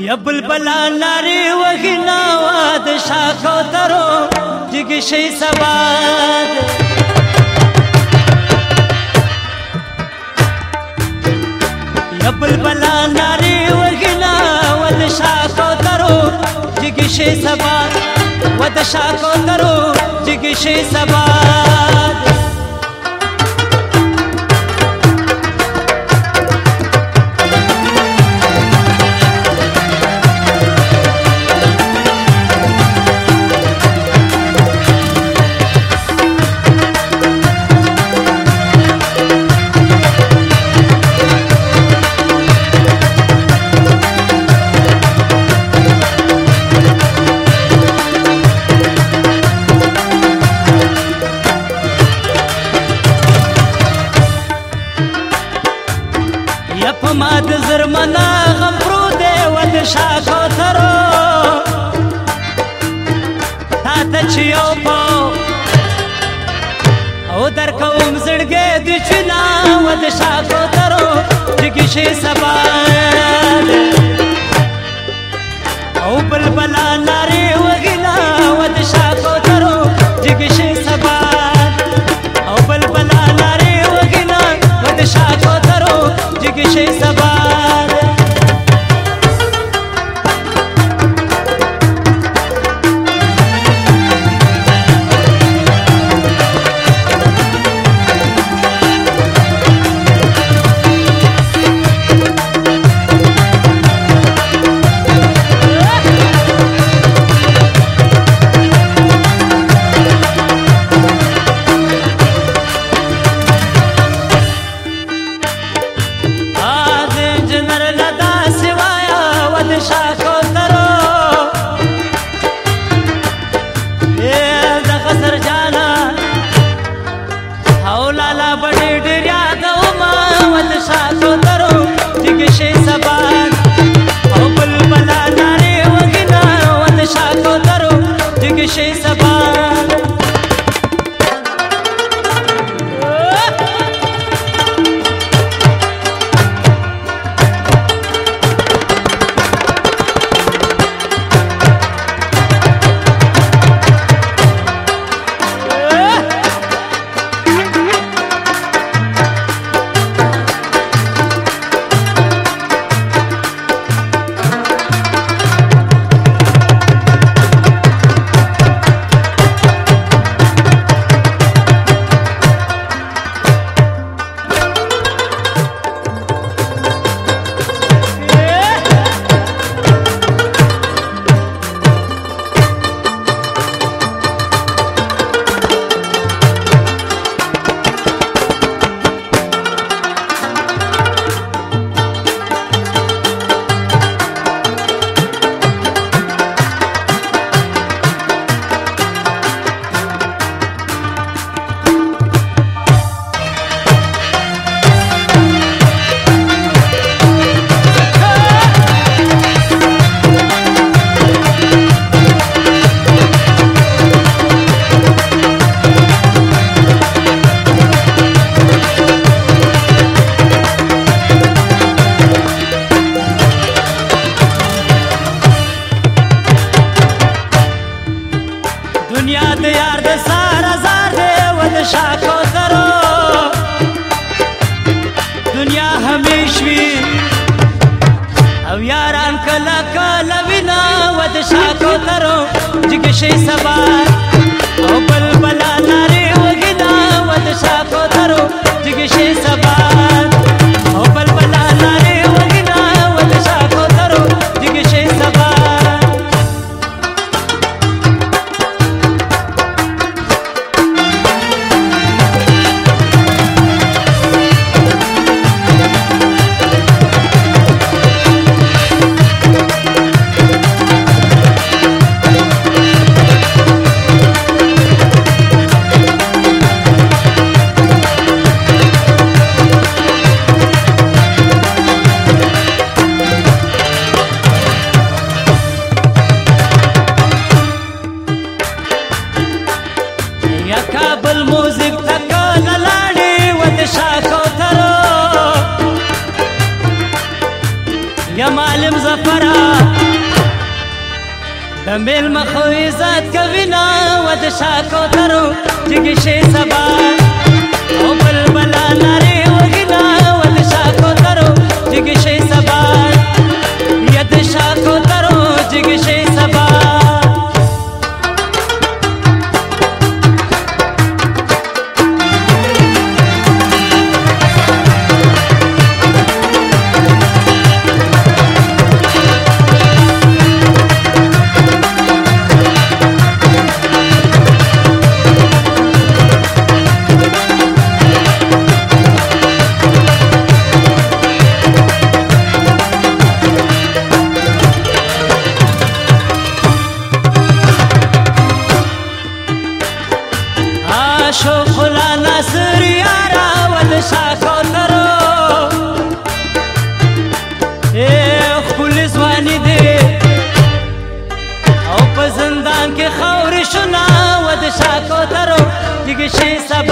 یا بلبلا ناری وغنا واد شاخو ترو جگشی سواد یا بلبلا ناری وغنا واد شاخو ترو جگشی سواد واد شاخو ترو جگشی سواد ما د زرمنا غم پرو دی و د شاخو ترو تا ته چې یو پاو او در کوم زړګې د چنا و د شاخو ترو جګی شي سبا او بلبلا ناره que cheia essa یاران کلا کلا وینا ود شاکو ترو جګشي سبا او بل بلا نارې وګدا ود شاکو ترو جګشي سبا میل مخو عزت کوي نه ود شاکو ترو جګشه سبا बादशाह को धरो जिगशी सब